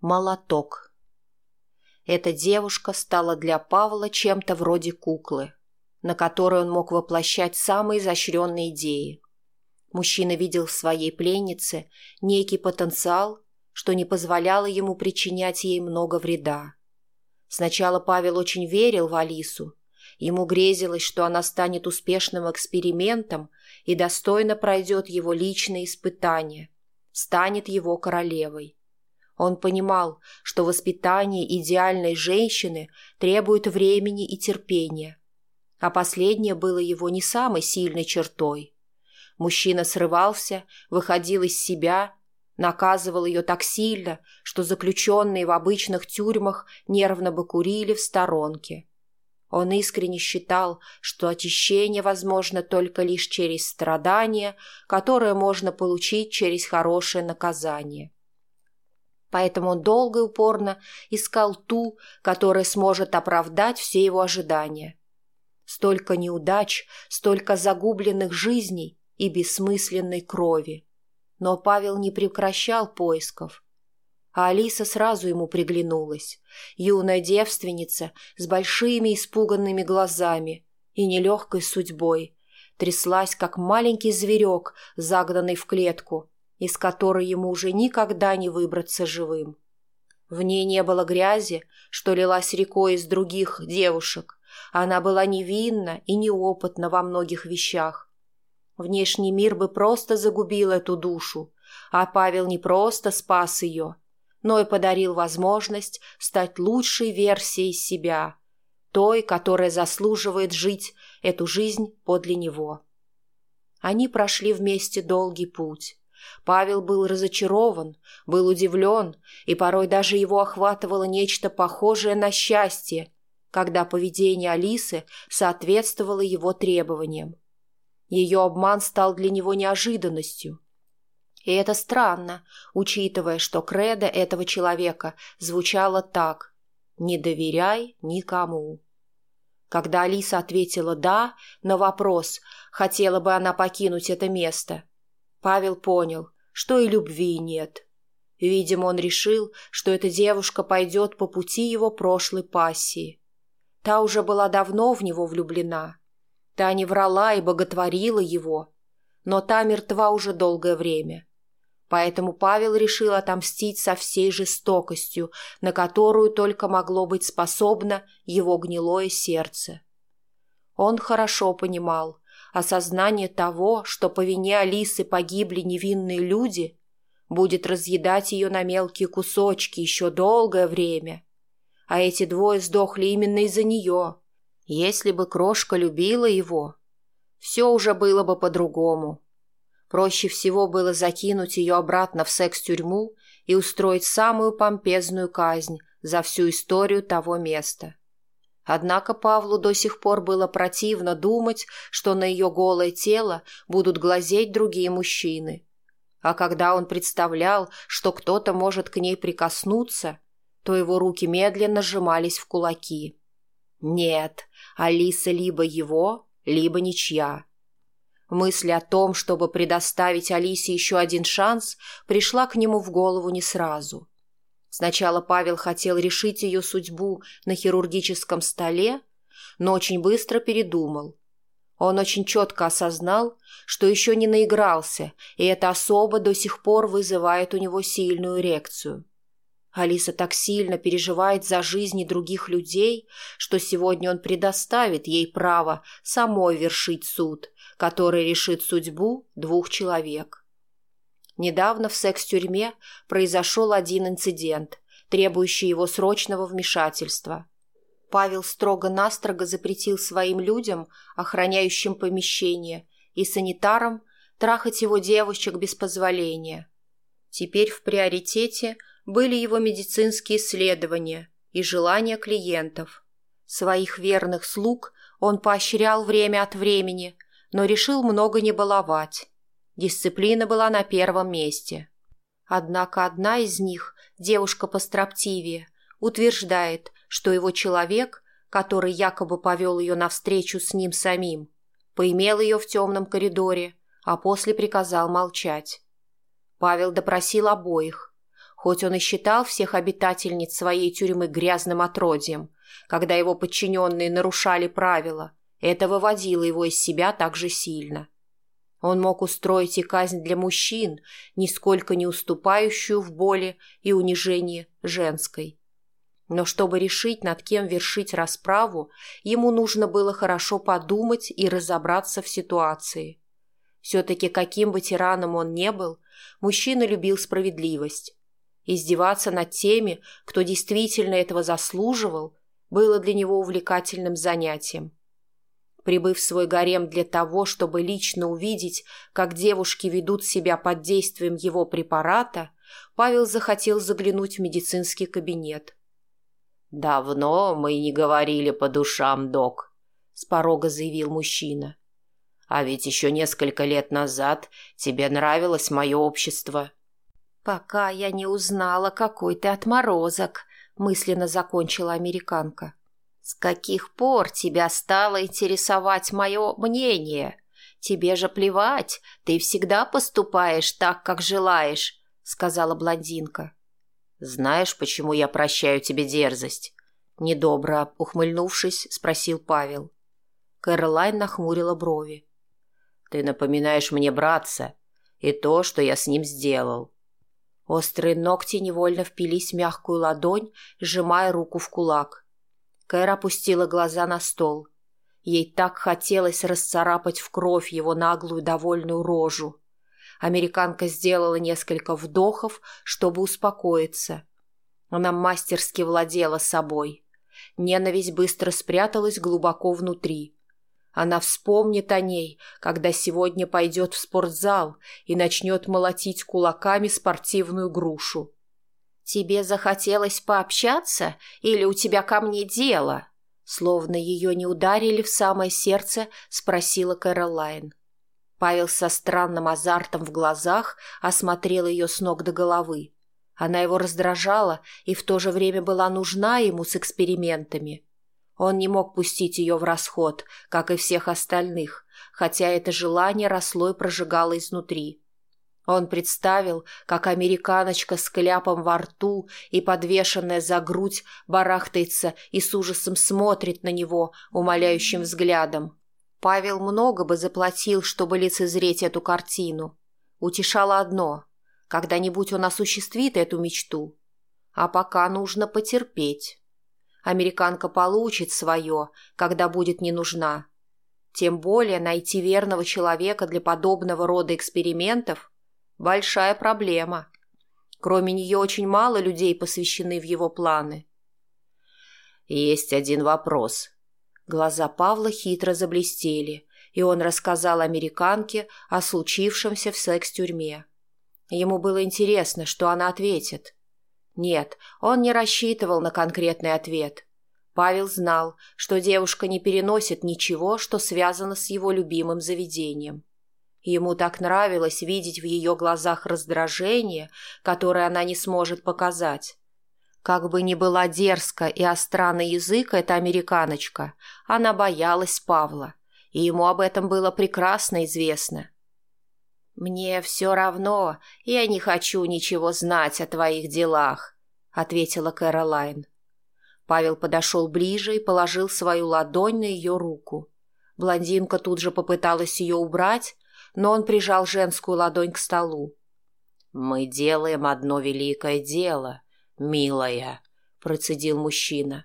молоток. Эта девушка стала для Павла чем-то вроде куклы, на которой он мог воплощать самые изощренные идеи. Мужчина видел в своей пленнице некий потенциал, что не позволяло ему причинять ей много вреда. Сначала Павел очень верил в Алису. Ему грезилось, что она станет успешным экспериментом и достойно пройдет его личные испытания, станет его королевой. Он понимал, что воспитание идеальной женщины требует времени и терпения. А последнее было его не самой сильной чертой. Мужчина срывался, выходил из себя, наказывал ее так сильно, что заключенные в обычных тюрьмах нервно бы курили в сторонке. Он искренне считал, что очищение возможно только лишь через страдания, которое можно получить через хорошее наказание поэтому он долго и упорно искал ту, которая сможет оправдать все его ожидания. Столько неудач, столько загубленных жизней и бессмысленной крови. Но Павел не прекращал поисков. А Алиса сразу ему приглянулась. Юная девственница с большими испуганными глазами и нелегкой судьбой. Тряслась, как маленький зверек, загнанный в клетку, из которой ему уже никогда не выбраться живым. В ней не было грязи, что лилась рекой из других девушек. Она была невинна и неопытна во многих вещах. Внешний мир бы просто загубил эту душу, а Павел не просто спас ее, но и подарил возможность стать лучшей версией себя, той, которая заслуживает жить эту жизнь подле него. Они прошли вместе долгий путь Павел был разочарован, был удивлен, и порой даже его охватывало нечто похожее на счастье, когда поведение Алисы соответствовало его требованиям. Ее обман стал для него неожиданностью. И это странно, учитывая, что кредо этого человека звучало так «Не доверяй никому». Когда Алиса ответила «да» на вопрос, хотела бы она покинуть это место, Павел понял, что и любви нет. Видимо, он решил, что эта девушка пойдет по пути его прошлой пассии. Та уже была давно в него влюблена. Та не врала и боготворила его, но та мертва уже долгое время. Поэтому Павел решил отомстить со всей жестокостью, на которую только могло быть способно его гнилое сердце. Он хорошо понимал, осознание того, что по вине Алисы погибли невинные люди, будет разъедать ее на мелкие кусочки еще долгое время. А эти двое сдохли именно из-за нее. Если бы крошка любила его, все уже было бы по-другому. Проще всего было закинуть ее обратно в секс-тюрьму и устроить самую помпезную казнь за всю историю того места. Однако Павлу до сих пор было противно думать, что на ее голое тело будут глазеть другие мужчины. А когда он представлял, что кто-то может к ней прикоснуться, то его руки медленно сжимались в кулаки. Нет, Алиса либо его, либо ничья. Мысль о том, чтобы предоставить Алисе еще один шанс, пришла к нему в голову не сразу. Сначала Павел хотел решить ее судьбу на хирургическом столе, но очень быстро передумал. Он очень четко осознал, что еще не наигрался, и эта особа до сих пор вызывает у него сильную реакцию. Алиса так сильно переживает за жизни других людей, что сегодня он предоставит ей право самой вершить суд, который решит судьбу двух человек. Недавно в секс-тюрьме произошел один инцидент, требующий его срочного вмешательства. Павел строго-настрого запретил своим людям, охраняющим помещение, и санитарам трахать его девочек без позволения. Теперь в приоритете были его медицинские исследования и желания клиентов. Своих верных слуг он поощрял время от времени, но решил много не баловать. Дисциплина была на первом месте. Однако одна из них, девушка построптивее, утверждает, что его человек, который якобы повел ее навстречу с ним самим, поимел ее в темном коридоре, а после приказал молчать. Павел допросил обоих, хоть он и считал всех обитательниц своей тюрьмы грязным отродьем, когда его подчиненные нарушали правила, это выводило его из себя так же сильно. — он мог устроить и казнь для мужчин, нисколько не уступающую в боли и унижении женской. Но чтобы решить, над кем вершить расправу, ему нужно было хорошо подумать и разобраться в ситуации. Все-таки каким бы тираном он не был, мужчина любил справедливость. Издеваться над теми, кто действительно этого заслуживал, было для него увлекательным занятием прибыв в свой гарем для того, чтобы лично увидеть, как девушки ведут себя под действием его препарата, Павел захотел заглянуть в медицинский кабинет. «Давно мы не говорили по душам, док», — с порога заявил мужчина. «А ведь еще несколько лет назад тебе нравилось мое общество». «Пока я не узнала, какой ты отморозок», — мысленно закончила американка. С каких пор тебя стало интересовать мое мнение? Тебе же плевать, ты всегда поступаешь так, как желаешь, сказала блондинка. Знаешь, почему я прощаю тебе дерзость? Недобро ухмыльнувшись, спросил Павел. Кэролайн нахмурила брови. Ты напоминаешь мне братца и то, что я с ним сделал. Острые ногти невольно впились в мягкую ладонь, сжимая руку в кулак. Кэра опустила глаза на стол. Ей так хотелось расцарапать в кровь его наглую довольную рожу. Американка сделала несколько вдохов, чтобы успокоиться. Она мастерски владела собой. Ненависть быстро спряталась глубоко внутри. Она вспомнит о ней, когда сегодня пойдет в спортзал и начнет молотить кулаками спортивную грушу. Тебе захотелось пообщаться или у тебя ко мне дело?» Словно ее не ударили в самое сердце, спросила Кэролайн. Павел со странным азартом в глазах осмотрел ее с ног до головы. Она его раздражала и в то же время была нужна ему с экспериментами. Он не мог пустить ее в расход, как и всех остальных, хотя это желание росло и прожигало изнутри. Он представил, как американочка с кляпом во рту и подвешенная за грудь барахтается и с ужасом смотрит на него умоляющим взглядом. Павел много бы заплатил, чтобы лицезреть эту картину. Утешало одно – когда-нибудь он осуществит эту мечту. А пока нужно потерпеть. Американка получит свое, когда будет не нужна. Тем более найти верного человека для подобного рода экспериментов – Большая проблема. Кроме нее очень мало людей посвящены в его планы. Есть один вопрос. Глаза Павла хитро заблестели, и он рассказал американке о случившемся в секс-тюрьме. Ему было интересно, что она ответит. Нет, он не рассчитывал на конкретный ответ. Павел знал, что девушка не переносит ничего, что связано с его любимым заведением. Ему так нравилось видеть в ее глазах раздражение, которое она не сможет показать. Как бы ни была дерзка и остра на язык эта американочка, она боялась Павла, и ему об этом было прекрасно известно. «Мне все равно, я не хочу ничего знать о твоих делах», — ответила Кэролайн. Павел подошел ближе и положил свою ладонь на ее руку. Блондинка тут же попыталась ее убрать, но он прижал женскую ладонь к столу. «Мы делаем одно великое дело, милая», — процедил мужчина.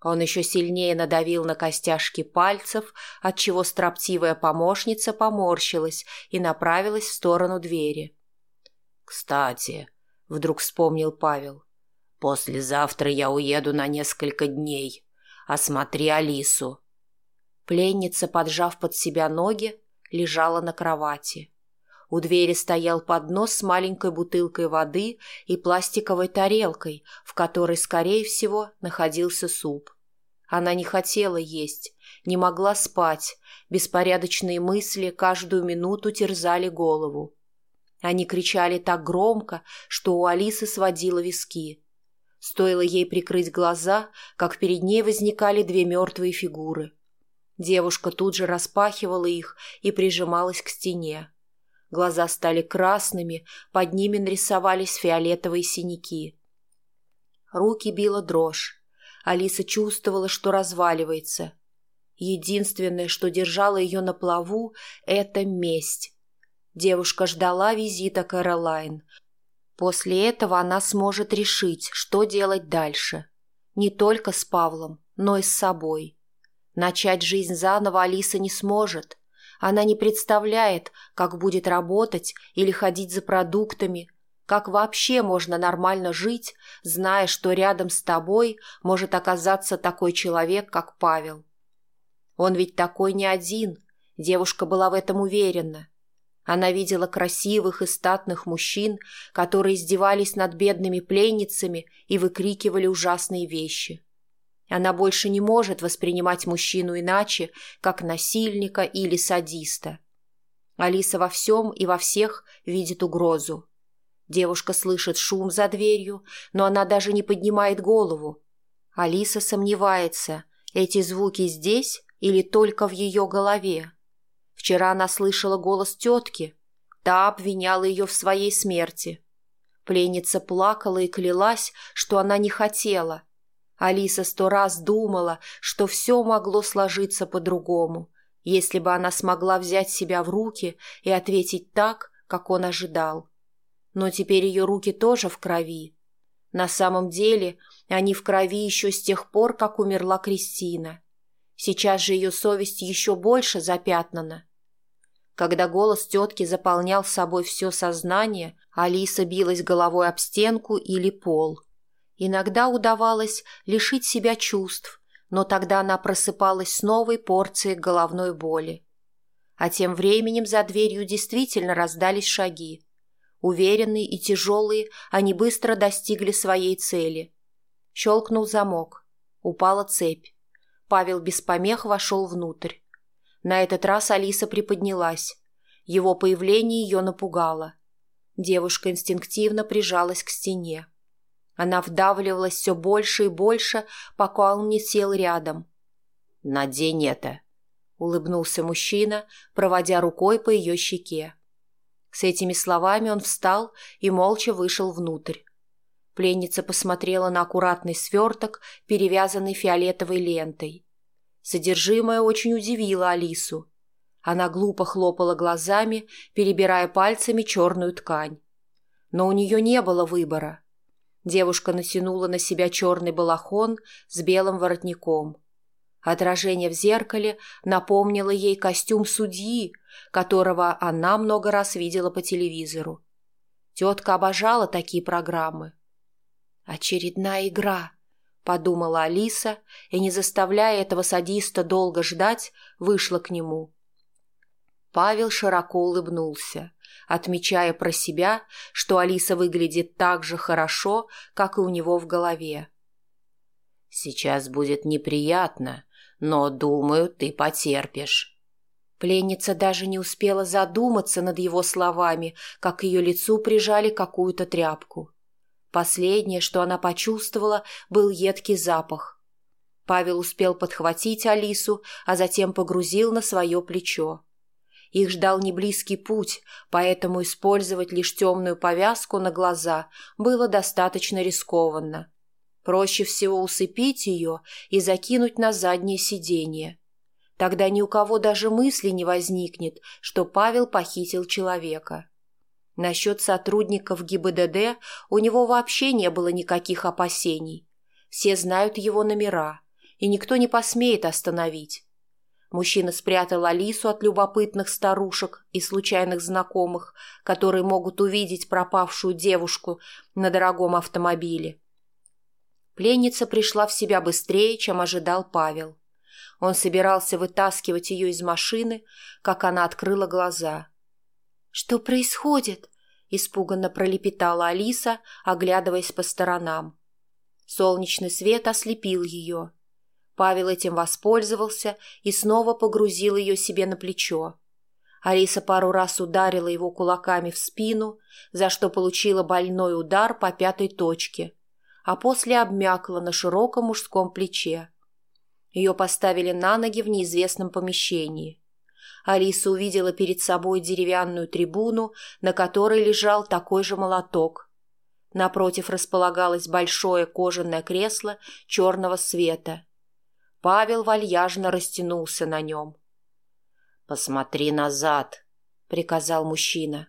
Он еще сильнее надавил на костяшки пальцев, отчего строптивая помощница поморщилась и направилась в сторону двери. «Кстати», — вдруг вспомнил Павел, — «послезавтра я уеду на несколько дней. Осмотри Алису». Пленница, поджав под себя ноги, лежала на кровати. У двери стоял поднос с маленькой бутылкой воды и пластиковой тарелкой, в которой, скорее всего, находился суп. Она не хотела есть, не могла спать, беспорядочные мысли каждую минуту терзали голову. Они кричали так громко, что у Алисы сводило виски. Стоило ей прикрыть глаза, как перед ней возникали две мертвые фигуры – Девушка тут же распахивала их и прижималась к стене. Глаза стали красными, под ними нарисовались фиолетовые синяки. Руки била дрожь. Алиса чувствовала, что разваливается. Единственное, что держало ее на плаву, — это месть. Девушка ждала визита Кэролайн. После этого она сможет решить, что делать дальше. Не только с Павлом, но и с собой. — Начать жизнь заново Алиса не сможет. Она не представляет, как будет работать или ходить за продуктами, как вообще можно нормально жить, зная, что рядом с тобой может оказаться такой человек, как Павел. Он ведь такой не один, девушка была в этом уверена. Она видела красивых и статных мужчин, которые издевались над бедными пленницами и выкрикивали ужасные вещи она больше не может воспринимать мужчину иначе, как насильника или садиста. Алиса во всем и во всех видит угрозу. Девушка слышит шум за дверью, но она даже не поднимает голову. Алиса сомневается, эти звуки здесь или только в ее голове. Вчера она слышала голос тетки, та обвиняла ее в своей смерти. Пленница плакала и клялась, что она не хотела – Алиса сто раз думала, что все могло сложиться по-другому, если бы она смогла взять себя в руки и ответить так, как он ожидал. Но теперь ее руки тоже в крови. На самом деле они в крови еще с тех пор, как умерла Кристина. Сейчас же ее совесть еще больше запятнана. Когда голос тетки заполнял собой все сознание, Алиса билась головой об стенку или пол – Иногда удавалось лишить себя чувств, но тогда она просыпалась с новой порцией головной боли. А тем временем за дверью действительно раздались шаги. Уверенные и тяжелые, они быстро достигли своей цели. Щелкнул замок. Упала цепь. Павел без помех вошел внутрь. На этот раз Алиса приподнялась. Его появление ее напугало. Девушка инстинктивно прижалась к стене. Она вдавливалась все больше и больше, пока он не сел рядом. «Надень это», — улыбнулся мужчина, проводя рукой по ее щеке. С этими словами он встал и молча вышел внутрь. Пленница посмотрела на аккуратный сверток, перевязанный фиолетовой лентой. Содержимое очень удивило Алису. Она глупо хлопала глазами, перебирая пальцами черную ткань. Но у нее не было выбора. Девушка натянула на себя черный балахон с белым воротником. Отражение в зеркале напомнило ей костюм судьи, которого она много раз видела по телевизору. Тетка обожала такие программы. «Очередная игра», — подумала Алиса, и, не заставляя этого садиста долго ждать, вышла к нему. Павел широко улыбнулся отмечая про себя, что Алиса выглядит так же хорошо, как и у него в голове. «Сейчас будет неприятно, но, думаю, ты потерпишь». Пленница даже не успела задуматься над его словами, как ее лицу прижали какую-то тряпку. Последнее, что она почувствовала, был едкий запах. Павел успел подхватить Алису, а затем погрузил на свое плечо. Их ждал неблизкий путь, поэтому использовать лишь темную повязку на глаза было достаточно рискованно. Проще всего усыпить ее и закинуть на заднее сиденье. Тогда ни у кого даже мысли не возникнет, что Павел похитил человека. Насчет сотрудников ГИБДД у него вообще не было никаких опасений. Все знают его номера, и никто не посмеет остановить. Мужчина спрятал Алису от любопытных старушек и случайных знакомых, которые могут увидеть пропавшую девушку на дорогом автомобиле. Пленница пришла в себя быстрее, чем ожидал Павел. Он собирался вытаскивать ее из машины, как она открыла глаза. «Что происходит?» – испуганно пролепетала Алиса, оглядываясь по сторонам. Солнечный свет ослепил ее – Павел этим воспользовался и снова погрузил ее себе на плечо. Алиса пару раз ударила его кулаками в спину, за что получила больной удар по пятой точке, а после обмякла на широком мужском плече. Ее поставили на ноги в неизвестном помещении. Алиса увидела перед собой деревянную трибуну, на которой лежал такой же молоток. Напротив располагалось большое кожаное кресло черного света – Павел вальяжно растянулся на нем. «Посмотри назад», — приказал мужчина.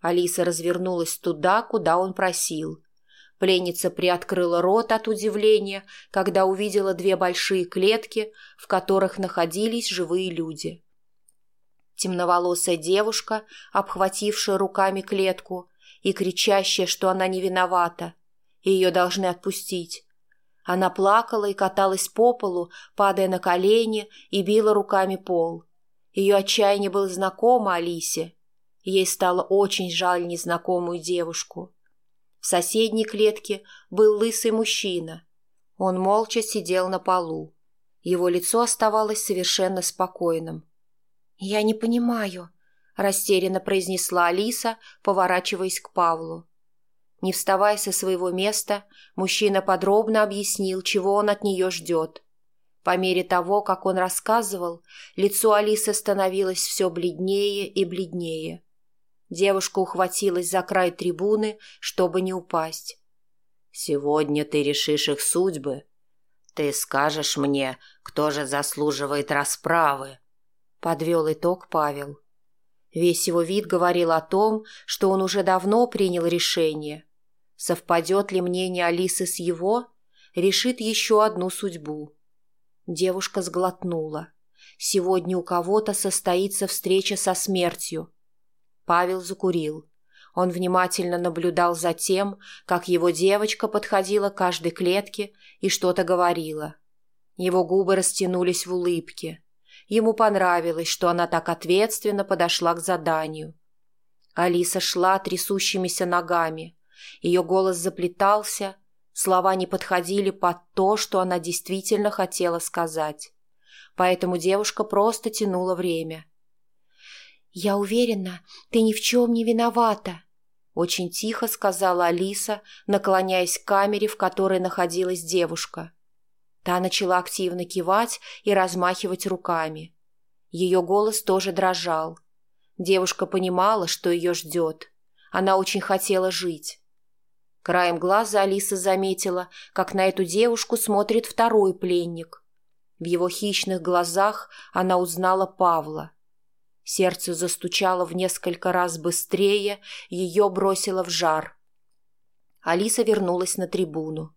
Алиса развернулась туда, куда он просил. Пленница приоткрыла рот от удивления, когда увидела две большие клетки, в которых находились живые люди. Темноволосая девушка, обхватившая руками клетку и кричащая, что она не виновата, ее должны отпустить, она плакала и каталась по полу, падая на колени и била руками пол. Ее отчаяние было знакомо Алисе. Ей стало очень жаль незнакомую девушку. В соседней клетке был лысый мужчина. Он молча сидел на полу. Его лицо оставалось совершенно спокойным. «Я не понимаю», – растерянно произнесла Алиса, поворачиваясь к Павлу. Не вставая со своего места, мужчина подробно объяснил, чего он от нее ждет. По мере того, как он рассказывал, лицо Алисы становилось все бледнее и бледнее. Девушка ухватилась за край трибуны, чтобы не упасть. «Сегодня ты решишь их судьбы. Ты скажешь мне, кто же заслуживает расправы», — подвел итог Павел. Весь его вид говорил о том, что он уже давно принял решение — Совпадет ли мнение Алисы с его, решит еще одну судьбу. Девушка сглотнула. Сегодня у кого-то состоится встреча со смертью. Павел закурил. Он внимательно наблюдал за тем, как его девочка подходила к каждой клетке и что-то говорила. Его губы растянулись в улыбке. Ему понравилось, что она так ответственно подошла к заданию. Алиса шла трясущимися ногами – ее голос заплетался, слова не подходили под то, что она действительно хотела сказать. Поэтому девушка просто тянула время. «Я уверена, ты ни в чем не виновата», — очень тихо сказала Алиса, наклоняясь к камере, в которой находилась девушка. Та начала активно кивать и размахивать руками. Ее голос тоже дрожал. Девушка понимала, что ее ждет. Она очень хотела жить. Краем глаза Алиса заметила, как на эту девушку смотрит второй пленник. В его хищных глазах она узнала Павла. Сердце застучало в несколько раз быстрее, ее бросило в жар. Алиса вернулась на трибуну.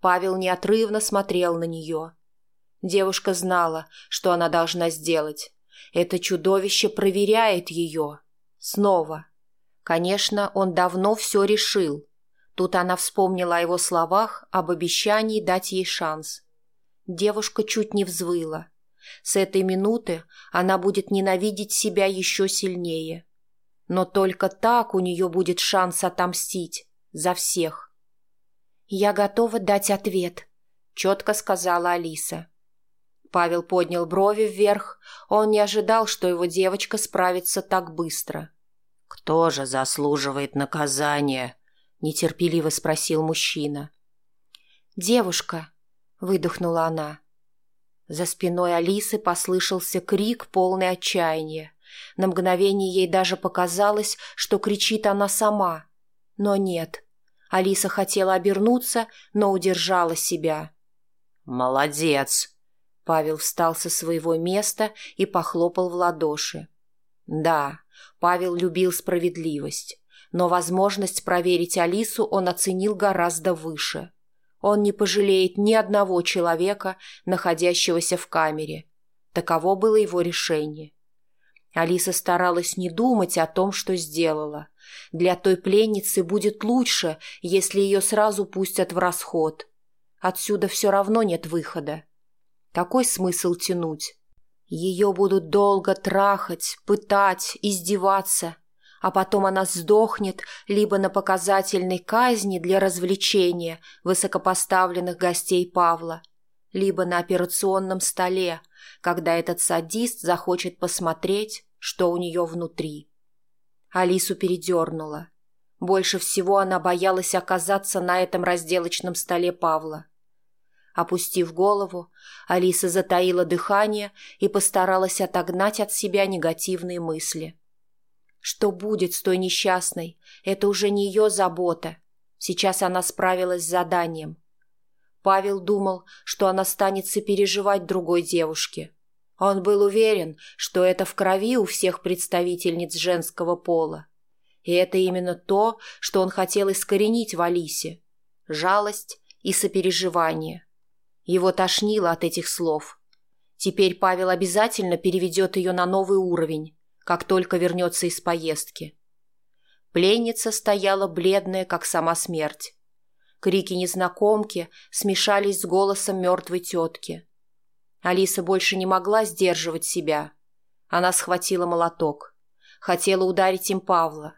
Павел неотрывно смотрел на нее. Девушка знала, что она должна сделать. Это чудовище проверяет ее. Снова. Конечно, он давно все решил — Тут она вспомнила о его словах об обещании дать ей шанс. Девушка чуть не взвыла. С этой минуты она будет ненавидеть себя еще сильнее. Но только так у нее будет шанс отомстить за всех. «Я готова дать ответ», — четко сказала Алиса. Павел поднял брови вверх. Он не ожидал, что его девочка справится так быстро. «Кто же заслуживает наказания?» нетерпеливо спросил мужчина. «Девушка!» – выдохнула она. За спиной Алисы послышался крик, полный отчаяния. На мгновение ей даже показалось, что кричит она сама. Но нет. Алиса хотела обернуться, но удержала себя. «Молодец!» Павел встал со своего места и похлопал в ладоши. Да, Павел любил справедливость но возможность проверить Алису он оценил гораздо выше. Он не пожалеет ни одного человека, находящегося в камере. Таково было его решение. Алиса старалась не думать о том, что сделала. Для той пленницы будет лучше, если ее сразу пустят в расход. Отсюда все равно нет выхода. Какой смысл тянуть? Ее будут долго трахать, пытать, издеваться – а потом она сдохнет либо на показательной казни для развлечения высокопоставленных гостей Павла, либо на операционном столе, когда этот садист захочет посмотреть, что у нее внутри. Алису передернула. Больше всего она боялась оказаться на этом разделочном столе Павла. Опустив голову, Алиса затаила дыхание и постаралась отогнать от себя негативные мысли. Что будет с той несчастной? Это уже не ее забота. Сейчас она справилась с заданием. Павел думал, что она станет переживать другой девушке. Он был уверен, что это в крови у всех представительниц женского пола. И это именно то, что он хотел искоренить в Алисе. Жалость и сопереживание. Его тошнило от этих слов. Теперь Павел обязательно переведет ее на новый уровень как только вернется из поездки. Пленница стояла бледная, как сама смерть. Крики незнакомки смешались с голосом мертвой тетки. Алиса больше не могла сдерживать себя. Она схватила молоток. Хотела ударить им Павла.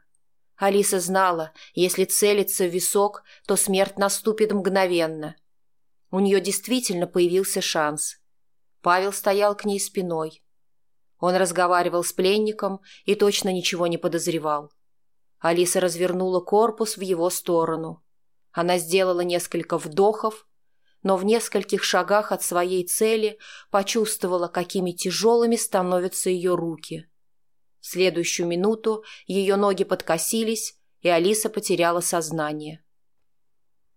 Алиса знала, если целиться в висок, то смерть наступит мгновенно. У нее действительно появился шанс. Павел стоял к ней спиной. Он разговаривал с пленником и точно ничего не подозревал. Алиса развернула корпус в его сторону. Она сделала несколько вдохов, но в нескольких шагах от своей цели почувствовала, какими тяжелыми становятся ее руки. В следующую минуту ее ноги подкосились, и Алиса потеряла сознание. —